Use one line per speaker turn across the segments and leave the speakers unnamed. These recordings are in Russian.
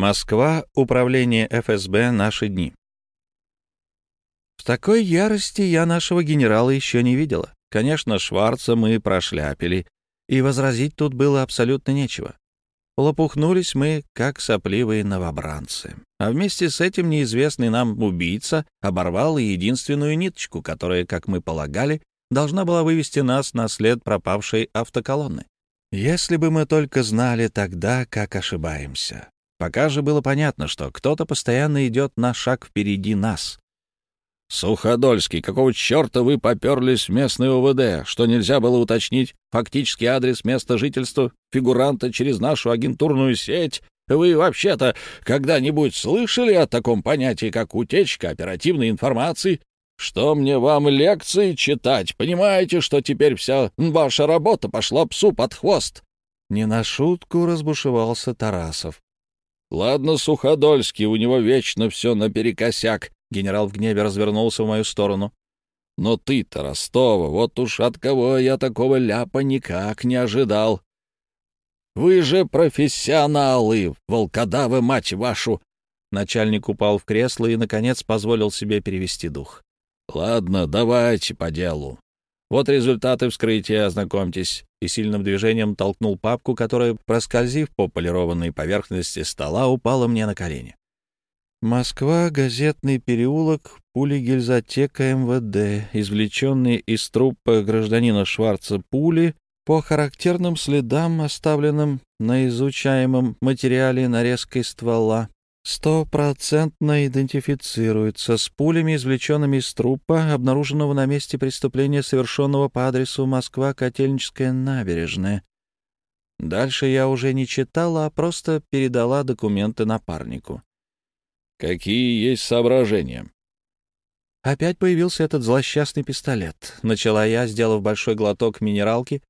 Москва, управление ФСБ «Наши дни». В такой ярости я нашего генерала еще не видела. Конечно, Шварца мы прошляпили, и возразить тут было абсолютно нечего. Лопухнулись мы, как сопливые новобранцы. А вместе с этим неизвестный нам убийца оборвал единственную ниточку, которая, как мы полагали, должна была вывести нас на след пропавшей автоколонны. Если бы мы только знали тогда, как ошибаемся. Пока же было понятно, что кто-то постоянно идет на шаг впереди нас.
«Суходольский, какого черта вы поперлись в местный ОВД? Что нельзя было уточнить фактический адрес места жительства фигуранта через нашу агентурную сеть? Вы вообще-то когда-нибудь слышали о таком понятии, как утечка оперативной информации? Что мне вам лекции читать? Понимаете, что теперь вся ваша работа пошла псу под хвост?»
Не на шутку разбушевался Тарасов.
«Ладно, Суходольский, у него вечно все наперекосяк. Генерал в гневе развернулся в мою сторону. «Но ты-то, Ростова, вот уж от кого я такого ляпа никак не ожидал. Вы же профессионалы, волкодавы, мать вашу!»
Начальник упал в кресло и, наконец, позволил себе перевести дух.
«Ладно, давайте по делу. Вот результаты вскрытия, ознакомьтесь». И сильным движением толкнул папку, которая, проскользив по полированной поверхности стола, упала мне на колени.
Москва, газетный переулок, пули гильзотека МВД, извлеченные из трупа гражданина Шварца пули, по характерным следам, оставленным на изучаемом материале нарезкой ствола, стопроцентно идентифицируется с пулями, извлеченными из трупа, обнаруженного на месте преступления, совершенного по адресу Москва, Котельническая набережная. Дальше я уже не читала, а просто передала документы напарнику.
Какие есть соображения?
Опять появился этот злосчастный пистолет. Начала я, сделав большой глоток минералки.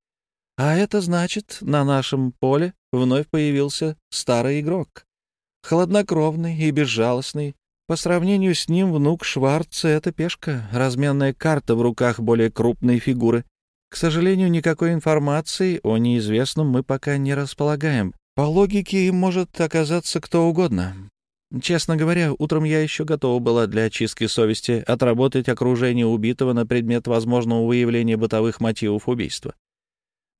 А это значит, на нашем поле вновь появился старый игрок. Хладнокровный и безжалостный. По сравнению с ним внук Шварца — это пешка, разменная карта в руках более крупной фигуры. К сожалению, никакой информации о неизвестном мы пока не располагаем. По логике, им может оказаться кто угодно. Честно говоря, утром я еще готова была для очистки совести отработать окружение убитого на предмет возможного выявления бытовых мотивов убийства.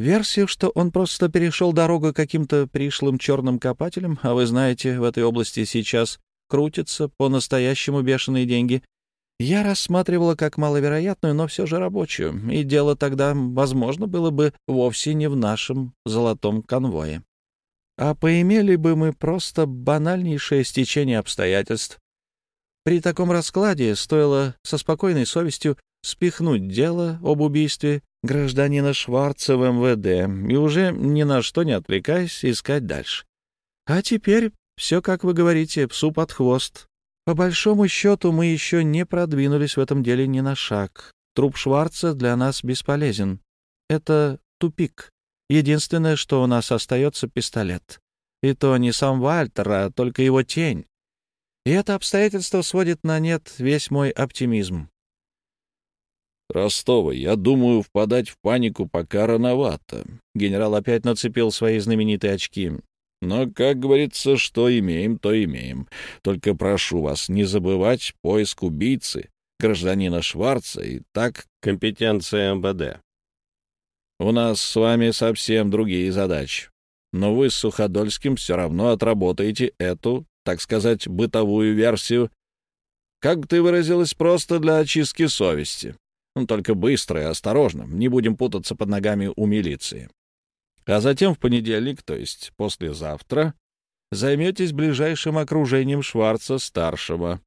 Версию, что он просто перешел дорогу каким-то пришлым черным копателем, а вы знаете, в этой области сейчас крутятся по-настоящему бешеные деньги, я рассматривала как маловероятную, но все же рабочую, и дело тогда, возможно, было бы вовсе не в нашем золотом конвое а поимели бы мы просто банальнейшее стечение обстоятельств. При таком раскладе стоило со спокойной совестью спихнуть дело об убийстве гражданина Шварца в МВД и уже ни на что не отвлекаясь искать дальше. А теперь все, как вы говорите, псу под хвост. По большому счету мы еще не продвинулись в этом деле ни на шаг. Труп Шварца для нас бесполезен. Это тупик. Единственное, что у нас остается, — пистолет. И то не сам Вальтер, а только его тень. И это обстоятельство сводит на нет весь мой оптимизм.
«Ростова, я думаю, впадать в панику пока рановато». Генерал опять нацепил свои знаменитые очки. «Но, как говорится, что имеем, то имеем. Только прошу вас не забывать поиск убийцы, гражданина Шварца, и так компетенция МВД. У нас с вами совсем другие задачи. Но вы с Суходольским все равно отработаете эту, так сказать, бытовую версию. Как ты выразилась, просто для очистки совести. Ну, только быстро и осторожно, не будем путаться под ногами у милиции. А затем в понедельник, то есть послезавтра, займетесь ближайшим окружением Шварца-старшего.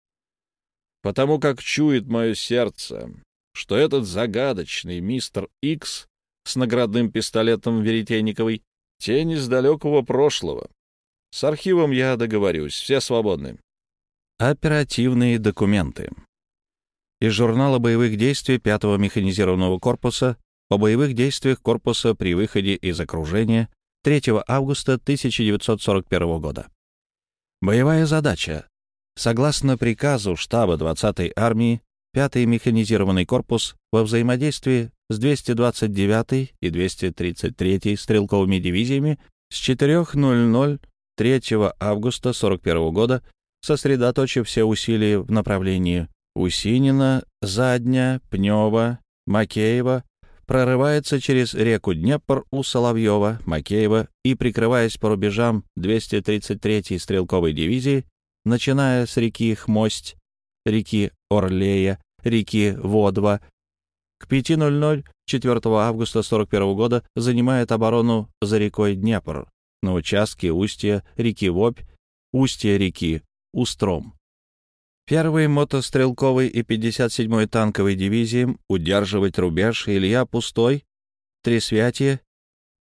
Потому как чует мое сердце, что этот загадочный мистер Икс с наградным пистолетом Веретенниковой, тень из далекого прошлого. С архивом я договорюсь, все свободны.
Оперативные документы. Из журнала боевых действий 5-го механизированного корпуса о боевых действиях корпуса при выходе из окружения 3 августа 1941 года. Боевая задача. Согласно приказу штаба 20-й армии, 5-й механизированный корпус во взаимодействии с 229-й и 233-й стрелковыми дивизиями с 4.00 3 августа 41 года, сосредоточив все усилия в направлении Усинина, Задня, Пнева, Макеева, прорывается через реку Днепр у Соловьева, Макеева и, прикрываясь по рубежам 233-й стрелковой дивизии, начиная с реки Хмость, реки Орлея, реки Водва, к 5.00 4 августа 41 года занимает оборону за рекой Днепр на участке устья реки Вобь, устья реки Устром. Первый мотострелковый и 57-й танковой дивизиям удерживать рубеж Илья Пустой, Тресвятие,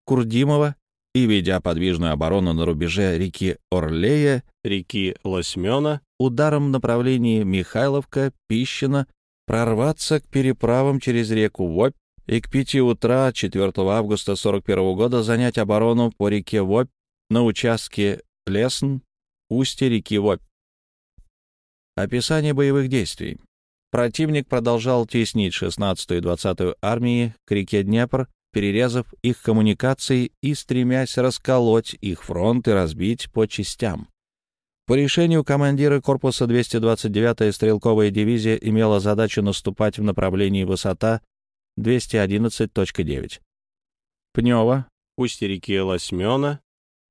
Курдимова и, ведя подвижную оборону на рубеже реки Орлея, реки Лосьмена, ударом в направлении Михайловка, Пищина, прорваться к переправам через реку Вопь и к пяти утра 4 августа 41 года занять оборону по реке Вопь на участке Лесн, устье реки Вопь. Описание боевых действий. Противник продолжал теснить 16-ю и 20-ю армии к реке Днепр, перерезав их коммуникации и стремясь расколоть их фронт и разбить по частям. По решению командира корпуса 229-я стрелковая дивизия имела задачу наступать в направлении высота 211.9. Пнева, устье реки Лосьмена,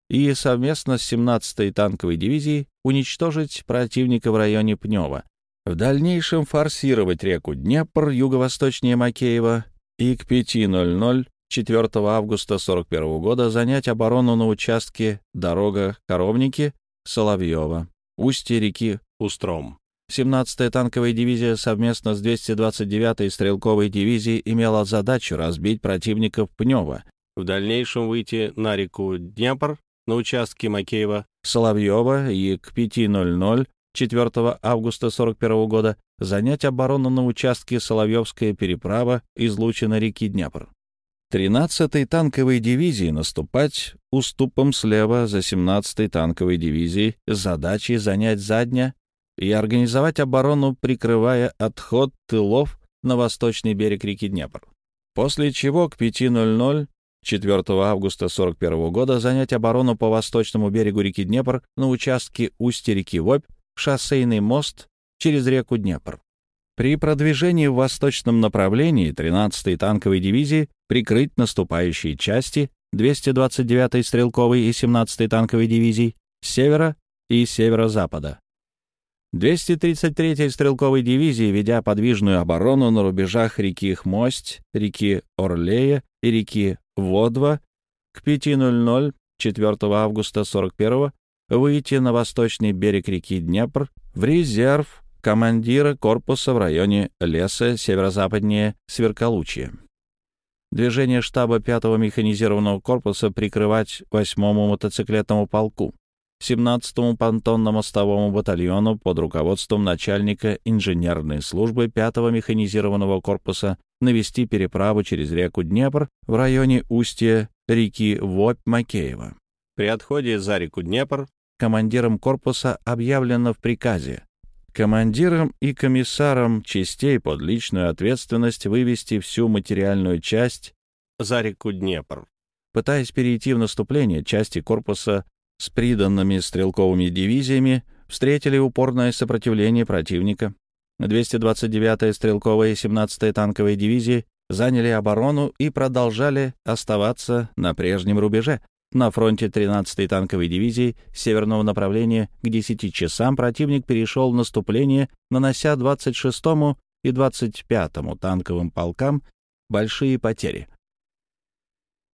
и совместно с 17-й танковой дивизией уничтожить противника в районе Пнева. В дальнейшем форсировать реку Днепр юго-восточнее Макеева и к 5.00 4 августа 41 года занять оборону на участке дорога Коровники Соловьева, устье реки Устром. 17-я танковая дивизия совместно с 229-й стрелковой дивизией имела задачу разбить противников Пнева, в дальнейшем выйти на реку Днепр на участке Макеева, Соловьева и к 5.00 4 августа 41 года занять оборону на участке Соловьевская переправа излучина реки Днепр. 13-й танковой дивизии наступать уступом слева за 17-й танковой дивизией с задачей занять задня и организовать оборону, прикрывая отход тылов на восточный берег реки Днепр. После чего к 5.00 4 августа 1941 года занять оборону по восточному берегу реки Днепр на участке устья реки Вобь, шоссейный мост через реку Днепр. При продвижении в восточном направлении 13-й танковой дивизии прикрыть наступающие части 229-й стрелковой и 17-й танковой дивизий с севера и северо-запада. 233-й стрелковой дивизии, ведя подвижную оборону на рубежах реки Хмость, реки Орлея и реки Водва к 5.00 4 августа 41 выйти на восточный берег реки Днепр в резерв командира корпуса в районе леса северо-западнее Сверколучья. Движение штаба 5-го механизированного корпуса прикрывать 8-му мотоциклетному полку, 17-му понтонно-мостовому батальону под руководством начальника инженерной службы 5-го механизированного корпуса навести переправу через реку Днепр в районе устья реки Вопь-Макеева. При отходе за реку Днепр командиром корпуса объявлено в приказе командирам и комиссарам частей под личную ответственность вывести всю материальную часть за реку Днепр. Пытаясь перейти в наступление, части корпуса с приданными стрелковыми дивизиями встретили упорное сопротивление противника. 229-я стрелковая и 17-я танковые дивизии заняли оборону и продолжали оставаться на прежнем рубеже. На фронте 13-й танковой дивизии северного направления к 10 часам противник перешел в наступление, нанося 26-му и 25-му танковым полкам большие потери.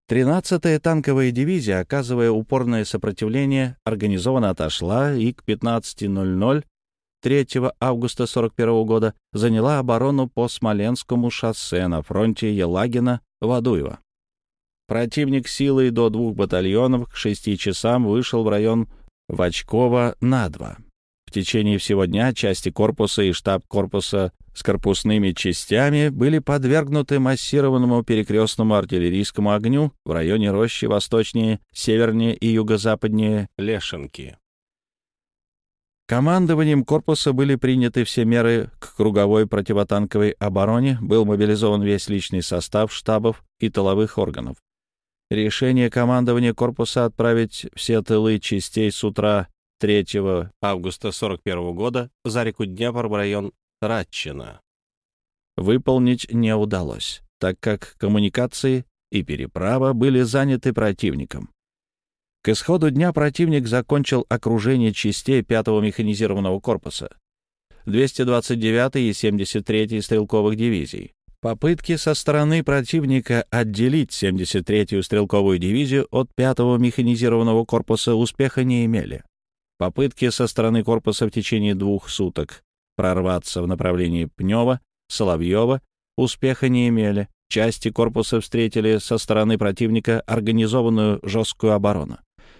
13-я танковая дивизия, оказывая упорное сопротивление, организованно отошла и к 15.00 3 августа 41 года заняла оборону по Смоленскому шоссе на фронте Елагина-Вадуева. Противник силой до двух батальонов к 6 часам вышел в район Вачкова-на-2. В течение всего дня части корпуса и штаб корпуса с корпусными частями были подвергнуты массированному перекрестному артиллерийскому огню в районе рощи восточнее, севернее и юго-западнее Лешенки. Командованием корпуса были приняты все меры к круговой противотанковой обороне, был мобилизован весь личный состав штабов и тыловых органов. Решение командования корпуса отправить все тылы частей с утра 3 августа 41 года за реку Днепр в район Ратчина выполнить не удалось, так как коммуникации и переправа были заняты противником. К исходу дня противник закончил окружение частей 5-го механизированного корпуса, 229-й и 73-й стрелковых дивизий. Попытки со стороны противника отделить 73-ю стрелковую дивизию от 5-го механизированного корпуса успеха не имели. Попытки со стороны корпуса в течение двух суток прорваться в направлении Пнева, Соловьева успеха не имели. Части корпуса встретили со стороны противника организованную жесткую оборону.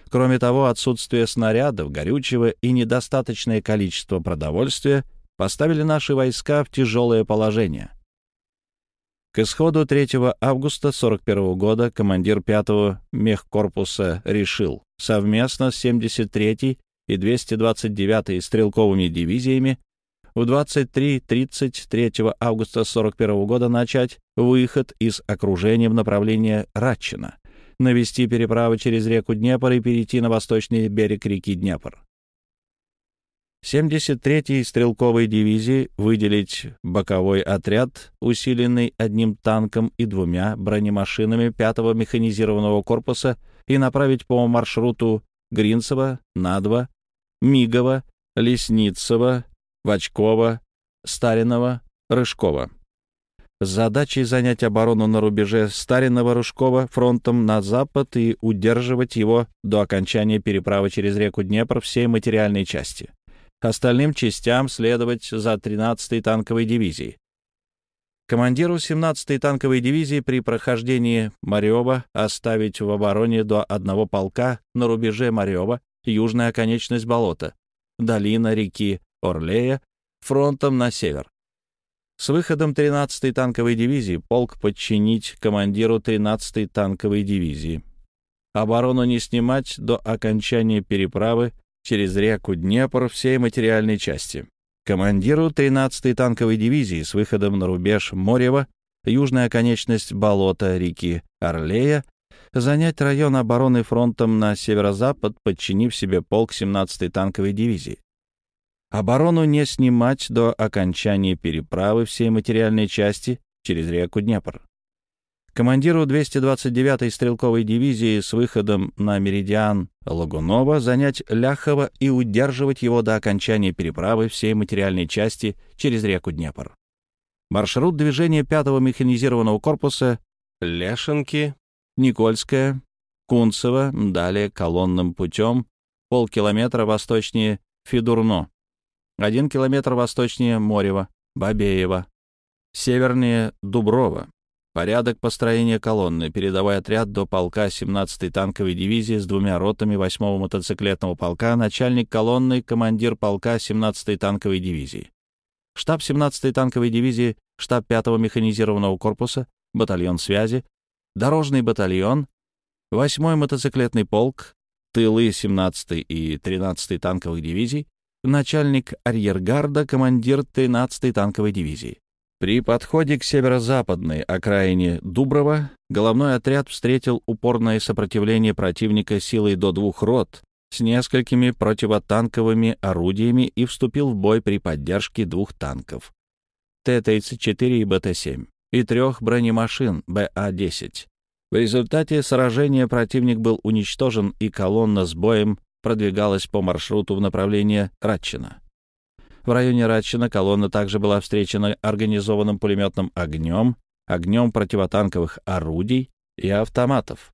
Кроме того, отсутствие снарядов, горючего и недостаточное количество продовольствия поставили наши войска в тяжелое положение. К исходу 3 августа 1941 года командир 5-го мехкорпуса решил совместно с 73-й и 229-й стрелковыми дивизиями в 23.30 3 августа 1941 года начать выход из окружения в направлении Ратчина, навести переправы через реку Днепр и перейти на восточный берег реки Днепр. 73-й стрелковой дивизии выделить боковой отряд, усиленный одним танком и двумя бронемашинами 5-го механизированного корпуса и направить по маршруту Гринцева, Надва, Мигова, Лесницева, Вачкова, Старинова, Рыжкова задачей занять оборону на рубеже Старинова-Рыжкова фронтом на запад и удерживать его до окончания переправы через реку Днепр всей материальной части. Остальным частям следовать за 13-й танковой дивизией. Командиру 17-й танковой дивизии при прохождении Марева оставить в обороне до одного полка на рубеже Марева, южная оконечность болота, долина реки Орлея, фронтом на север. С выходом 13-й танковой дивизии полк подчинить командиру 13-й танковой дивизии. Оборону не снимать до окончания переправы через реку Днепр всей материальной части. Командиру 13-й танковой дивизии с выходом на рубеж Морева, южная оконечность болота реки Орлея, занять район обороны фронтом на северо-запад, подчинив себе полк 17-й танковой дивизии. Оборону не снимать до окончания переправы всей материальной части через реку Днепр. Командиру 229-й стрелковой дивизии с выходом на меридиан Лагунова занять Ляхово и удерживать его до окончания переправы всей материальной части через реку Днепр. Маршрут движения 5-го механизированного корпуса Лешенки, Никольская, Кунцево, далее колонным путем, полкилометра восточнее Федурно, один километр восточнее Морева, Бабеева, севернее Дуброва. Порядок построения колонны. Передовой отряд до полка 17-й танковой дивизии с двумя ротами 8-го мотоциклетного полка, начальник колонны, командир полка 17-й танковой дивизии. Штаб 17-й танковой дивизии, штаб 5-го механизированного корпуса, батальон связи, дорожный батальон, 8-й мотоциклетный полк, тылы 17-й и 13-й танковых дивизий, начальник арьергарда, командир 13-й танковой дивизии. При подходе к северо-западной окраине Дуброва головной отряд встретил упорное сопротивление противника силой до двух рот с несколькими противотанковыми орудиями и вступил в бой при поддержке двух танков Т-34 и БТ-7 и трех бронемашин БА-10. В результате сражения противник был уничтожен, и колонна с боем продвигалась по маршруту в направлении Ратчина. В районе Ратчина колонна также была встречена организованным пулеметным огнем, огнем противотанковых орудий и автоматов.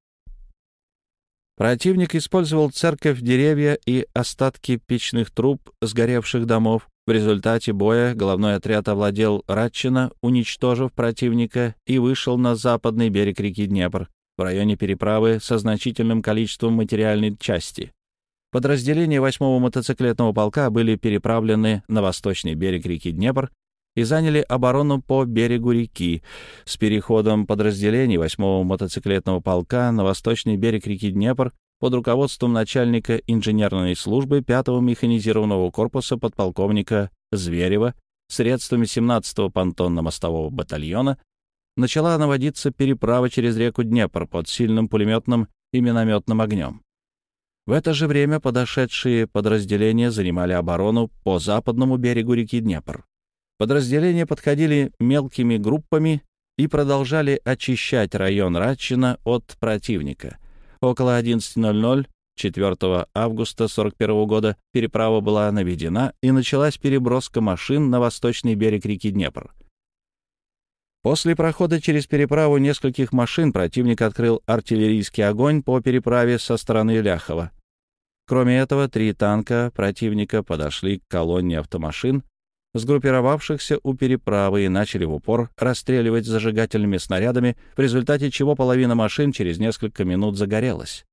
Противник использовал церковь, деревья и остатки печных труб сгоревших домов. В результате боя головной отряд овладел Ратчина, уничтожив противника, и вышел на западный берег реки Днепр в районе переправы со значительным количеством материальной части. Подразделения 8-го мотоциклетного полка были переправлены на восточный берег реки Днепр и заняли оборону по берегу реки. С переходом подразделений 8-го мотоциклетного полка на восточный берег реки Днепр под руководством начальника инженерной службы 5-го механизированного корпуса подполковника Зверева средствами 17-го понтонно-мостового батальона начала наводиться переправа через реку Днепр под сильным пулеметным и минометным огнем. В это же время подошедшие подразделения занимали оборону по западному берегу реки Днепр. Подразделения подходили мелкими группами и продолжали очищать район Радчина от противника. Около 11.00 4 августа 1941 года переправа была наведена и началась переброска машин на восточный берег реки Днепр. После прохода через переправу нескольких машин противник открыл артиллерийский огонь по переправе со стороны Ляхова. Кроме этого, три танка противника подошли к колонне автомашин, сгруппировавшихся у переправы и начали в упор расстреливать зажигательными снарядами, в результате чего половина машин через несколько минут загорелась.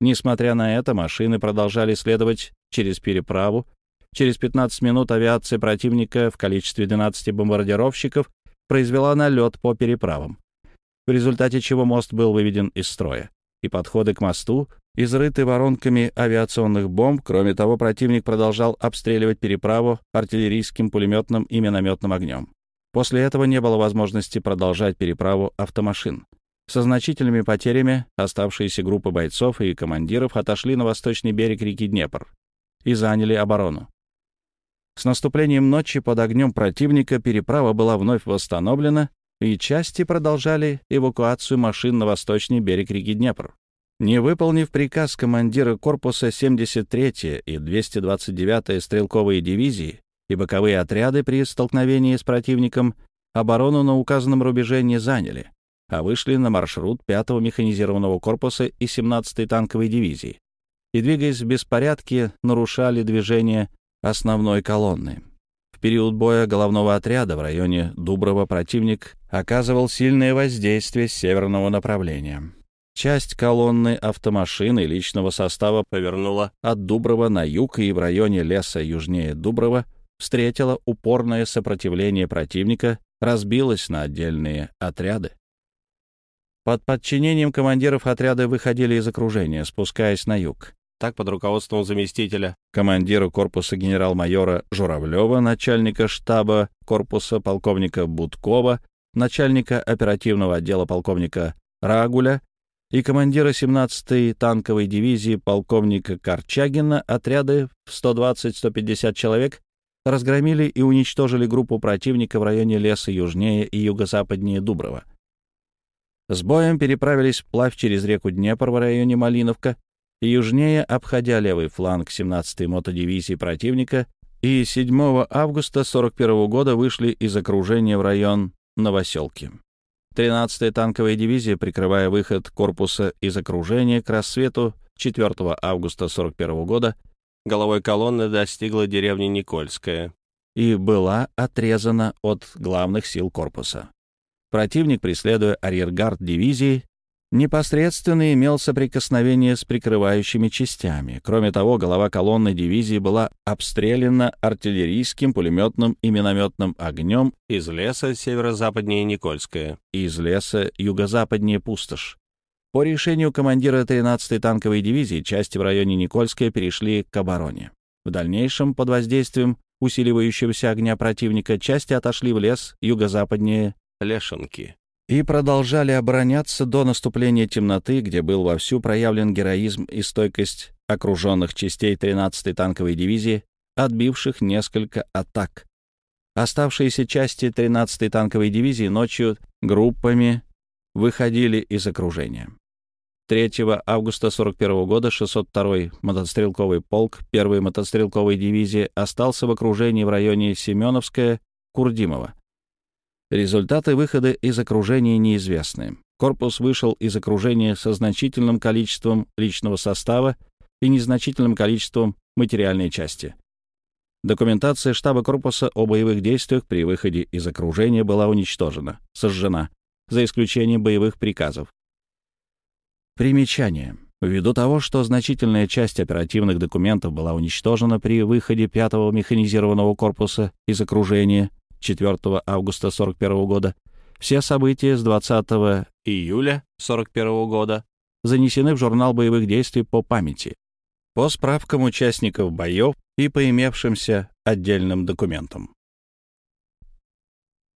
Несмотря на это, машины продолжали следовать через переправу. Через 15 минут авиация противника в количестве 12 бомбардировщиков произвела налет по переправам, в результате чего мост был выведен из строя, и подходы к мосту изрыты воронками авиационных бомб. Кроме того, противник продолжал обстреливать переправу артиллерийским пулеметным и минометным огнем. После этого не было возможности продолжать переправу автомашин. Со значительными потерями оставшиеся группы бойцов и командиров отошли на восточный берег реки Днепр и заняли оборону. С наступлением ночи под огнем противника переправа была вновь восстановлена, и части продолжали эвакуацию машин на восточный берег реки Днепр. Не выполнив приказ командира корпуса 73-я и 229-я стрелковые дивизии и боковые отряды при столкновении с противником, оборону на указанном рубеже не заняли, а вышли на маршрут 5-го механизированного корпуса и 17-й танковой дивизии и, двигаясь в беспорядке, нарушали движение основной колонны. Период боя головного отряда в районе Дуброва противник оказывал сильное воздействие с северного направления. Часть колонны автомашин и личного состава повернула от Дуброва на юг и в районе леса южнее Дуброва встретила упорное сопротивление противника, разбилась на отдельные отряды. Под подчинением командиров отряда выходили из окружения, спускаясь на юг. Так, под руководством заместителя командира корпуса генерал-майора Журавлева, начальника штаба корпуса полковника Будкова, начальника оперативного отдела полковника Рагуля и командира 17-й танковой дивизии полковника Корчагина отряды в 120-150 человек разгромили и уничтожили группу противника в районе леса южнее и юго-западнее Дуброва. С боем переправились вплавь через реку Днепр в районе Малиновка, и южнее, обходя левый фланг 17-й мотодивизии противника, и 7 августа 41 года вышли из окружения в район Новоселки. 13-я танковая дивизия, прикрывая выход корпуса из окружения к рассвету 4 августа 41 года, головой колонны достигла деревни Никольская и была отрезана от главных сил корпуса. Противник, преследуя арьергард дивизии, непосредственно имел соприкосновение с прикрывающими частями. Кроме того, голова колонны дивизии была обстреляна артиллерийским, пулеметным и минометным огнем из леса северо-западнее Никольская и из леса юго-западнее Пустошь. По решению командира 13-й танковой дивизии части в районе Никольская перешли к обороне. В дальнейшем, под воздействием усиливающегося огня противника, части отошли в лес юго-западнее Лешенки и продолжали обороняться до наступления темноты, где был вовсю проявлен героизм и стойкость окруженных частей 13-й танковой дивизии, отбивших несколько атак. Оставшиеся части 13-й танковой дивизии ночью группами выходили из окружения. 3 августа 41 года 602-й мотострелковый полк 1-й мотострелковой дивизии остался в окружении в районе Семеновская-Курдимова, Результаты выхода из окружения неизвестны. Корпус вышел из окружения со значительным количеством личного состава и незначительным количеством материальной части. Документация штаба корпуса о боевых действиях при выходе из окружения была уничтожена, сожжена, за исключением боевых приказов. Примечание. Ввиду того, что значительная часть оперативных документов была уничтожена при выходе 5-го механизированного корпуса из окружения, 4 августа 1941 года, все события с 20 июля 1941 года занесены в журнал боевых действий по памяти, по справкам участников боев и по имевшимся отдельным документам.